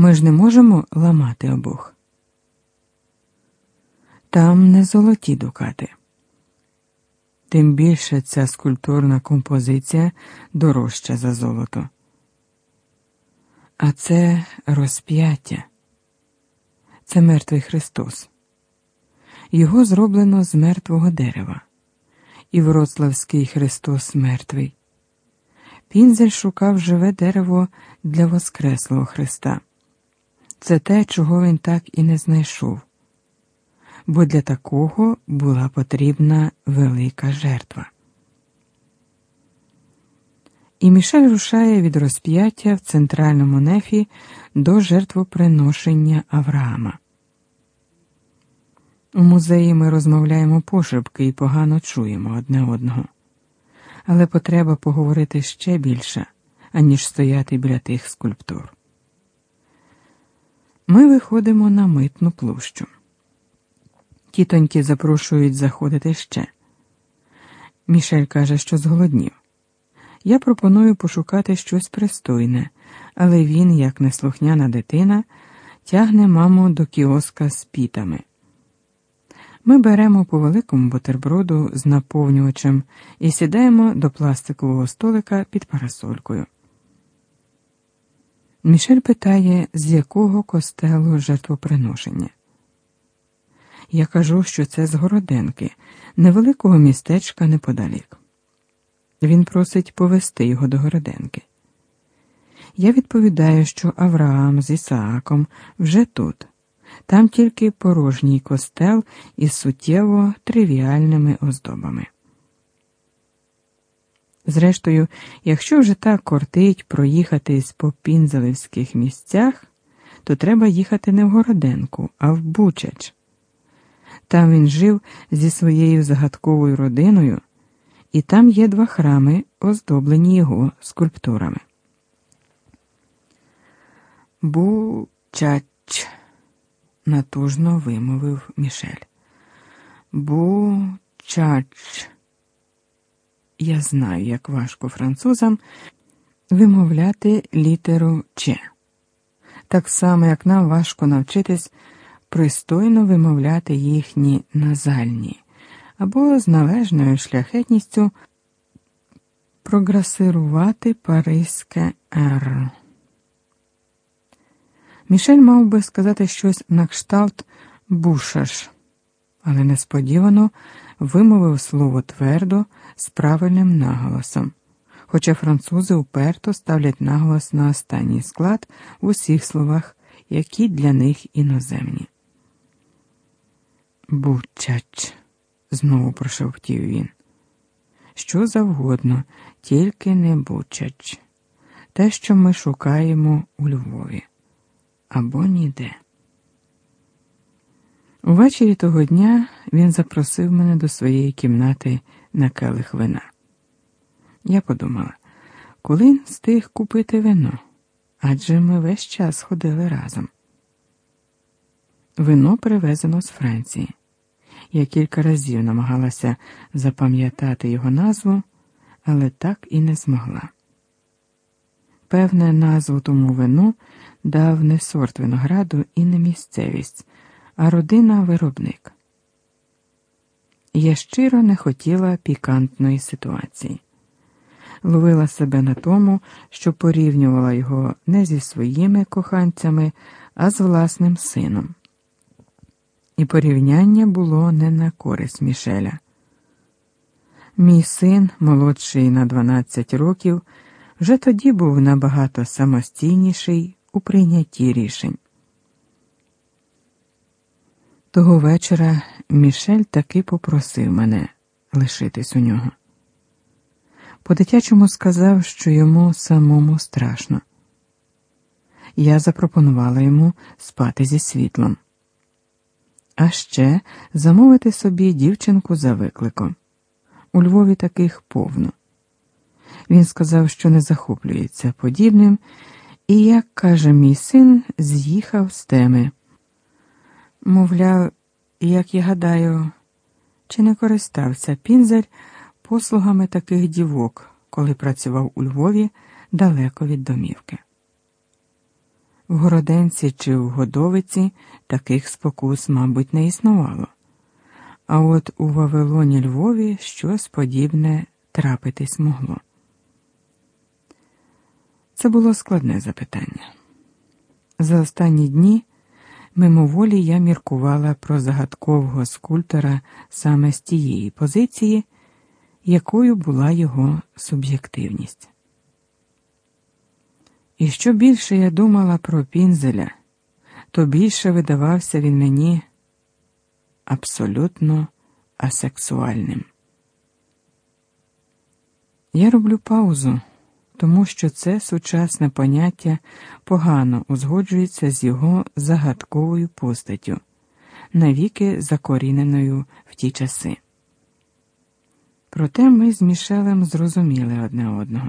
Ми ж не можемо ламати обох. Там не золоті дукати. Тим більше ця скульптурна композиція дорожча за золото. А це розп'яття, це мертвий Христос. Його зроблено з мертвого дерева, і Вроцлавський Христос мертвий. Пінзель шукав живе дерево для Воскреслого Христа. Це те, чого він так і не знайшов, бо для такого була потрібна велика жертва. І Мішель рушає від розп'яття в центральному нефі до жертвоприношення Авраама. У музеї ми розмовляємо пошепки і погано чуємо одне одного, але потреба поговорити ще більше, аніж стояти біля тих скульптур. Ми виходимо на митну площу. Тітоньки запрошують заходити ще. Мішель каже, що зголоднів. Я пропоную пошукати щось пристойне, але він, як неслухняна дитина, тягне маму до кіоска з пітами. Ми беремо по великому бутерброду з наповнювачем і сідаємо до пластикового столика під парасолькою. Мішель питає, з якого костелу жертвоприношення. Я кажу, що це з Городенки, невеликого містечка неподалік. Він просить повести його до Городенки. Я відповідаю, що Авраам з Ісааком вже тут, там тільки порожній костел із суттєво тривіальними оздобами. Зрештою, якщо вже так кортить проїхатись по пінзелевських місцях, то треба їхати не в Городенку, а в Бучач. Там він жив зі своєю загадковою родиною, і там є два храми, оздоблені його скульптурами. Бучач, натужно вимовив Мішель. Бучач. Я знаю, як важко французам вимовляти літеру Ч. Так само, як нам важко навчитись пристойно вимовляти їхні назальні або з належною шляхетністю програсирувати паризьке «р». Мішель мав би сказати щось на кшталт бушаш, але несподівано вимовив слово твердо з правильним наголосом, хоча французи уперто ставлять наголос на останній склад в усіх словах, які для них іноземні. Бучач, знову прошовтів він. Що завгодно, тільки не бучач. Те, що ми шукаємо у Львові або ніде. Увечері того дня він запросив мене до своєї кімнати на келих вина. Я подумала, коли встиг купити вино, адже ми весь час ходили разом. Вино привезено з Франції. Я кілька разів намагалася запам'ятати його назву, але так і не змогла. Певне, назву тому вину дав не сорт винограду і не місцевість, а родина виробник. Я щиро не хотіла пікантної ситуації, ловила себе на тому, що порівнювала його не зі своїми коханцями, а з власним сином. І порівняння було не на користь Мішеля. Мій син, молодший на 12 років, вже тоді був набагато самостійніший у прийнятті рішень. Того вечора Мішель таки попросив мене лишитись у нього. По дитячому сказав, що йому самому страшно. Я запропонувала йому спати зі світлом, а ще замовити собі дівчинку за викликом. У Львові таких повно. Він сказав, що не захоплюється подібним, і, як каже мій син, з'їхав з теми. Мовляв, як я гадаю, чи не користався пінзель послугами таких дівок, коли працював у Львові далеко від домівки. В Городенці чи в Годовиці таких спокус, мабуть, не існувало. А от у Вавилоні Львові щось подібне трапитись могло. Це було складне запитання. За останні дні мимоволі я міркувала про загадкового скульптора саме з тієї позиції, якою була його суб'єктивність. І що більше я думала про пінзеля, то більше видавався він мені абсолютно асексуальним. Я роблю паузу, тому що це сучасне поняття погано узгоджується з його загадковою постаттю, навіки закоріненою в ті часи. Проте ми з Мішелем зрозуміли одне одного.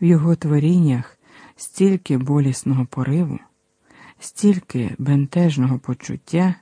В його творіннях стільки болісного пориву, стільки бентежного почуття.